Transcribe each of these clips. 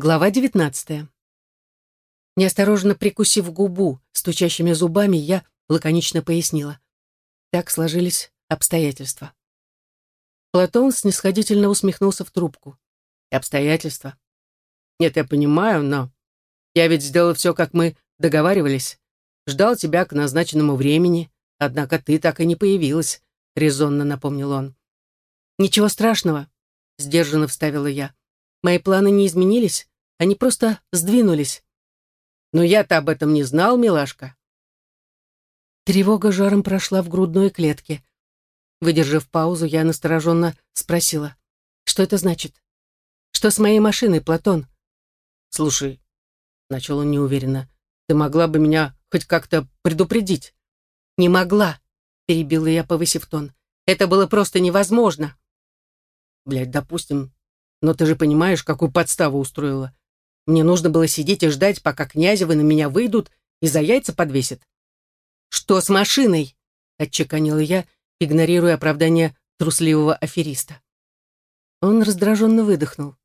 Глава девятнадцатая. Неосторожно прикусив губу стучащими зубами, я лаконично пояснила. Так сложились обстоятельства. Платон снисходительно усмехнулся в трубку. Обстоятельства? Нет, я понимаю, но... Я ведь сделал все, как мы договаривались. Ждал тебя к назначенному времени, однако ты так и не появилась, резонно напомнил он. Ничего страшного, сдержанно вставила я. Мои планы не изменились, они просто сдвинулись. Но я-то об этом не знал, милашка. Тревога жаром прошла в грудной клетке. Выдержав паузу, я настороженно спросила. «Что это значит? Что с моей машиной, Платон?» «Слушай», — начал он неуверенно, «ты могла бы меня хоть как-то предупредить?» «Не могла», — перебила я, повысив тон. «Это было просто невозможно». «Блядь, допустим, но ты же понимаешь, какую подставу устроила. Мне нужно было сидеть и ждать, пока Князевы на меня выйдут и за яйца подвесят. «Что с машиной?» — отчеканила я, игнорируя оправдание трусливого афериста. Он раздраженно выдохнул.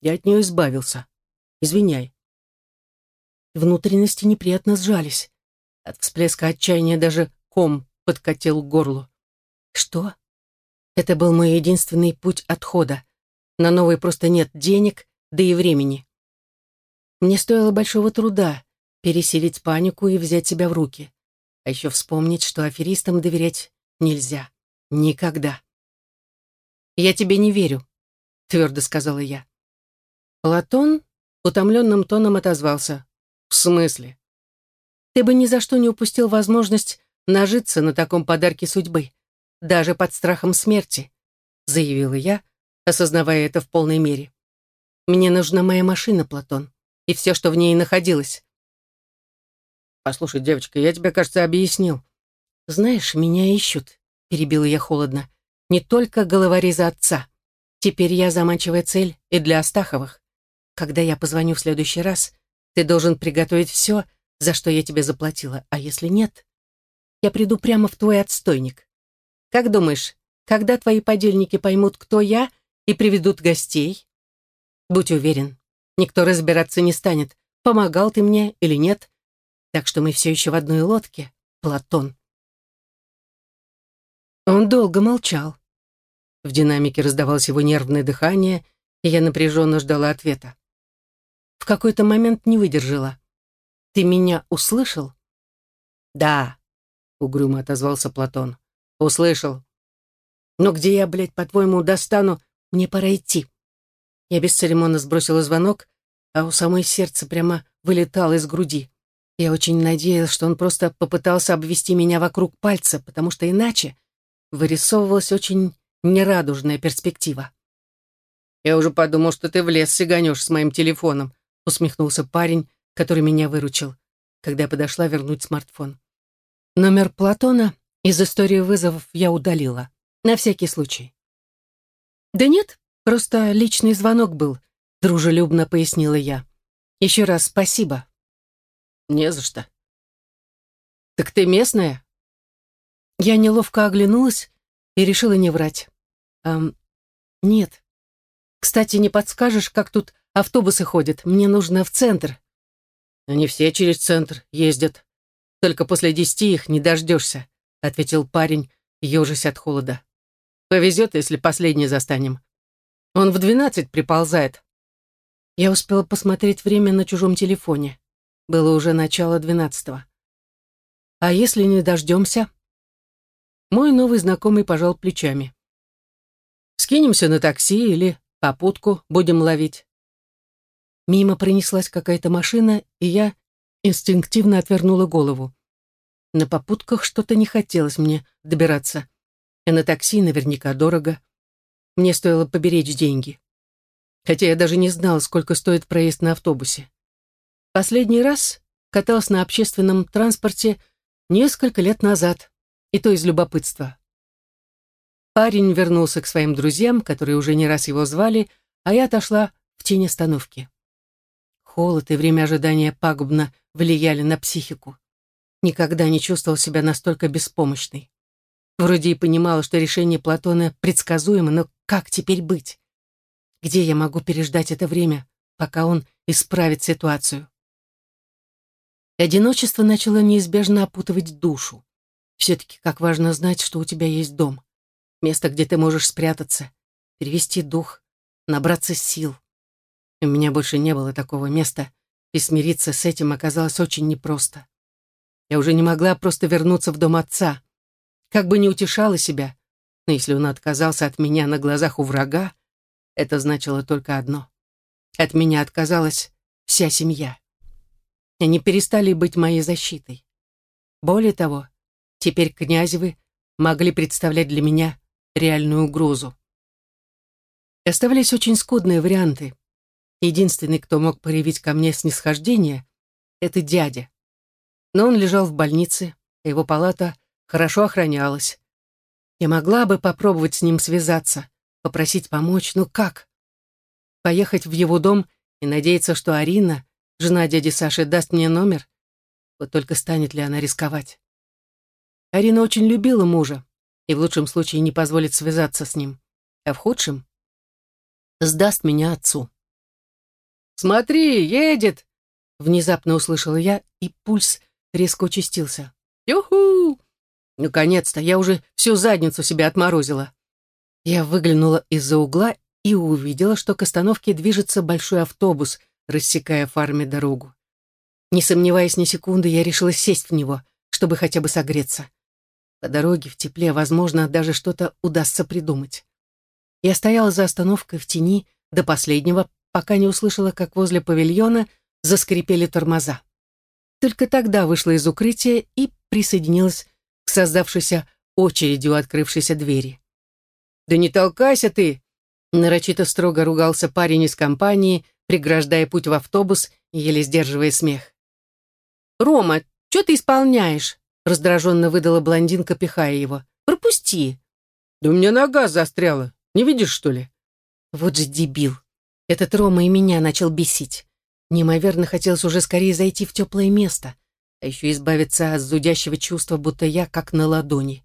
Я от нее избавился. Извиняй. Внутренности неприятно сжались. От всплеска отчаяния даже ком подкатил к горлу. Что? Это был мой единственный путь отхода. На новый просто нет денег, да и времени. Мне стоило большого труда пересилить панику и взять себя в руки. А еще вспомнить, что аферистам доверять нельзя. Никогда. «Я тебе не верю», — твердо сказала я. Платон утомленным тоном отозвался. «В смысле?» «Ты бы ни за что не упустил возможность нажиться на таком подарке судьбы, даже под страхом смерти», — заявила я, осознавая это в полной мере. «Мне нужна моя машина, Платон и все, что в ней находилось. «Послушай, девочка, я тебе, кажется, объяснил». «Знаешь, меня ищут», — перебила я холодно. «Не только головореза отца. Теперь я заманчивая цель и для Астаховых. Когда я позвоню в следующий раз, ты должен приготовить все, за что я тебе заплатила, а если нет, я приду прямо в твой отстойник. Как думаешь, когда твои подельники поймут, кто я, и приведут гостей? Будь уверен, Никто разбираться не станет, помогал ты мне или нет. Так что мы все еще в одной лодке, Платон. Он долго молчал. В динамике раздавалось его нервное дыхание, и я напряженно ждала ответа. В какой-то момент не выдержала. «Ты меня услышал?» «Да», — угрюмо отозвался Платон. «Услышал. Но где я, блядь, по-твоему, достану? Мне пора идти». Я бесцеремонно сбросила звонок, а у самой сердце прямо вылетало из груди. Я очень надеялась, что он просто попытался обвести меня вокруг пальца, потому что иначе вырисовывалась очень нерадужная перспектива. «Я уже подумал, что ты в лес сиганешь с моим телефоном», усмехнулся парень, который меня выручил, когда я подошла вернуть смартфон. Номер Платона из истории вызовов я удалила. На всякий случай. «Да нет, Просто личный звонок был, дружелюбно пояснила я. Еще раз спасибо. Не за что. Так ты местная? Я неловко оглянулась и решила не врать. Эм, нет. Кстати, не подскажешь, как тут автобусы ходят? Мне нужно в центр. Они все через центр ездят. Только после десяти их не дождешься, ответил парень, ежась от холода. Повезет, если последний застанем. Он в двенадцать приползает. Я успела посмотреть время на чужом телефоне. Было уже начало двенадцатого. А если не дождемся? Мой новый знакомый пожал плечами. Скинемся на такси или попутку будем ловить. Мимо пронеслась какая-то машина, и я инстинктивно отвернула голову. На попутках что-то не хотелось мне добираться. И на такси наверняка дорого. Мне стоило поберечь деньги. Хотя я даже не знала, сколько стоит проезд на автобусе. Последний раз каталась на общественном транспорте несколько лет назад, и то из любопытства. Парень вернулся к своим друзьям, которые уже не раз его звали, а я отошла в тень остановки. Холод и время ожидания пагубно влияли на психику. Никогда не чувствовал себя настолько беспомощной. Вроде и понимала, что решение Платона предсказуемо, но как теперь быть? Где я могу переждать это время, пока он исправит ситуацию. одиночество начало неизбежно опутывать душу. Все-таки как важно знать, что у тебя есть дом. Место, где ты можешь спрятаться, перевести дух, набраться сил. У меня больше не было такого места, и смириться с этим оказалось очень непросто. Я уже не могла просто вернуться в дом отца. Как бы не утешала себя, но если он отказался от меня на глазах у врага, это значило только одно. От меня отказалась вся семья. Они перестали быть моей защитой. Более того, теперь князевы могли представлять для меня реальную угрозу. Оставались очень скудные варианты. Единственный, кто мог проявить ко мне снисхождение, это дядя. Но он лежал в больнице, а его палата хорошо охранялась. Я могла бы попробовать с ним связаться, попросить помочь, но как? Поехать в его дом и надеяться, что Арина, жена дяди Саши, даст мне номер? Вот только станет ли она рисковать? Арина очень любила мужа и в лучшем случае не позволит связаться с ним, а в худшем сдаст меня отцу. «Смотри, едет!» Внезапно услышала я, и пульс резко участился. «Юху!» Наконец-то я уже всю задницу себе отморозила. Я выглянула из-за угла и увидела, что к остановке движется большой автобус, рассекая фарме дорогу. Не сомневаясь ни секунды, я решила сесть в него, чтобы хотя бы согреться. По дороге в тепле, возможно, даже что-то удастся придумать. Я стояла за остановкой в тени до последнего, пока не услышала, как возле павильона заскрипели тормоза. Только тогда вышла из укрытия и присоединилась создавшейся очереди у открывшейся двери. «Да не толкайся ты!» Нарочито строго ругался парень из компании, преграждая путь в автобус еле сдерживая смех. «Рома, что ты исполняешь?» раздраженно выдала блондинка, пихая его. «Пропусти!» «Да у меня нога застряла. Не видишь, что ли?» Вот же дебил. Этот Рома и меня начал бесить. Неимоверно хотелось уже скорее зайти в теплое место, а еще избавиться от зудящего чувства, будто я как на ладони.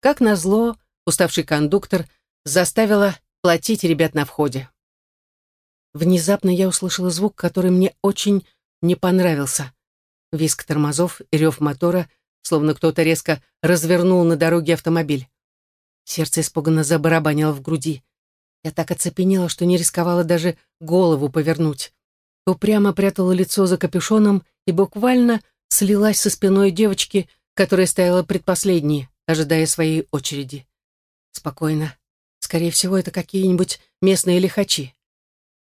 Как назло, уставший кондуктор заставила платить ребят на входе. Внезапно я услышала звук, который мне очень не понравился. Виск тормозов и рев мотора, словно кто-то резко развернул на дороге автомобиль. Сердце испуганно забарабанило в груди. Я так оцепенела, что не рисковала даже голову повернуть. Упрямо прятала лицо за капюшоном и буквально слилась со спиной девочки, которая стояла предпоследней, ожидая своей очереди. Спокойно. Скорее всего, это какие-нибудь местные лихачи.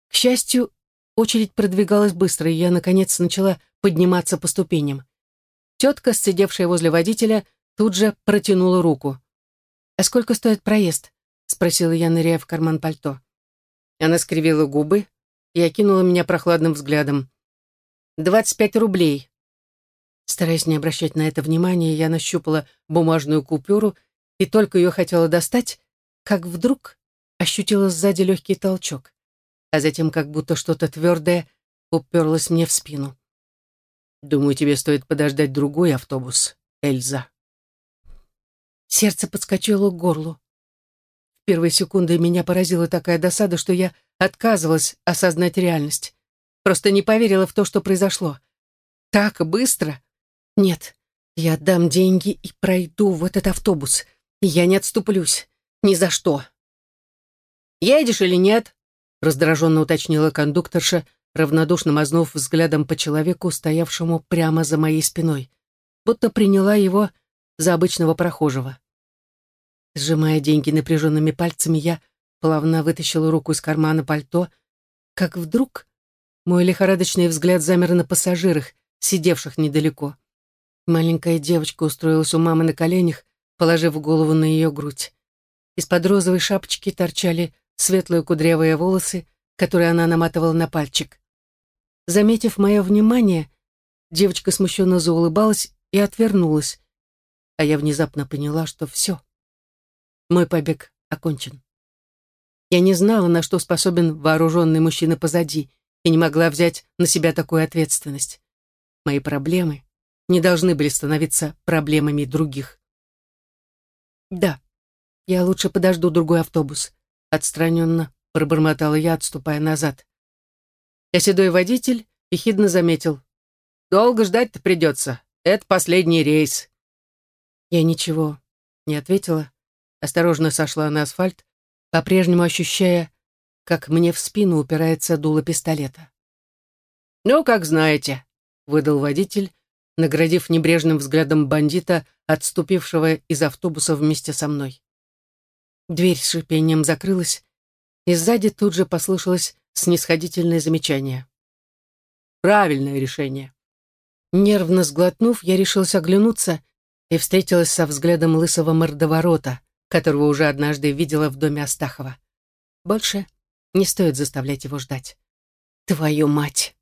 К счастью, очередь продвигалась быстро, и я, наконец, начала подниматься по ступеням. Тетка, сидевшая возле водителя, тут же протянула руку. «А сколько стоит проезд?» — спросила я, ныряя в карман пальто. Она скривила губы и окинула меня прохладным взглядом. «Двадцать пять рублей». Стараясь не обращать на это внимания, я нащупала бумажную купюру и только ее хотела достать, как вдруг ощутила сзади легкий толчок, а затем как будто что-то твердое уперлось мне в спину. «Думаю, тебе стоит подождать другой автобус, Эльза». Сердце подскочило к горлу. В первые секунды меня поразила такая досада, что я отказывалась осознать реальность. Просто не поверила в то, что произошло. Так быстро? Нет, я отдам деньги и пройду в этот автобус. Я не отступлюсь. Ни за что. «Едешь или нет?» раздраженно уточнила кондукторша, равнодушно мазнув взглядом по человеку, стоявшему прямо за моей спиной, будто приняла его за обычного прохожего. Сжимая деньги напряженными пальцами, я плавно вытащила руку из кармана пальто, как вдруг мой лихорадочный взгляд замер на пассажирах, сидевших недалеко. Маленькая девочка устроилась у мамы на коленях, положив голову на ее грудь. Из-под розовой шапочки торчали светлые кудрявые волосы, которые она наматывала на пальчик. Заметив мое внимание, девочка смущенно заулыбалась и отвернулась, а я внезапно поняла, что все. Мой побег окончен. Я не знала, на что способен вооруженный мужчина позади, и не могла взять на себя такую ответственность. Мои проблемы не должны были становиться проблемами других. Да, я лучше подожду другой автобус, отстраненно пробормотала я, отступая назад. А седой водитель ехидно заметил. «Долго ждать-то придется. Это последний рейс». Я ничего не ответила, осторожно сошла на асфальт, по-прежнему ощущая, как мне в спину упирается дуло пистолета. «Ну, как знаете», — выдал водитель, наградив небрежным взглядом бандита, отступившего из автобуса вместе со мной. Дверь с шипением закрылась, и сзади тут же послышалось снисходительное замечание. «Правильное решение». Нервно сглотнув, я решился оглянуться и встретилась со взглядом лысого мордоворота, которого уже однажды видела в доме Астахова. Больше не стоит заставлять его ждать. Твою мать!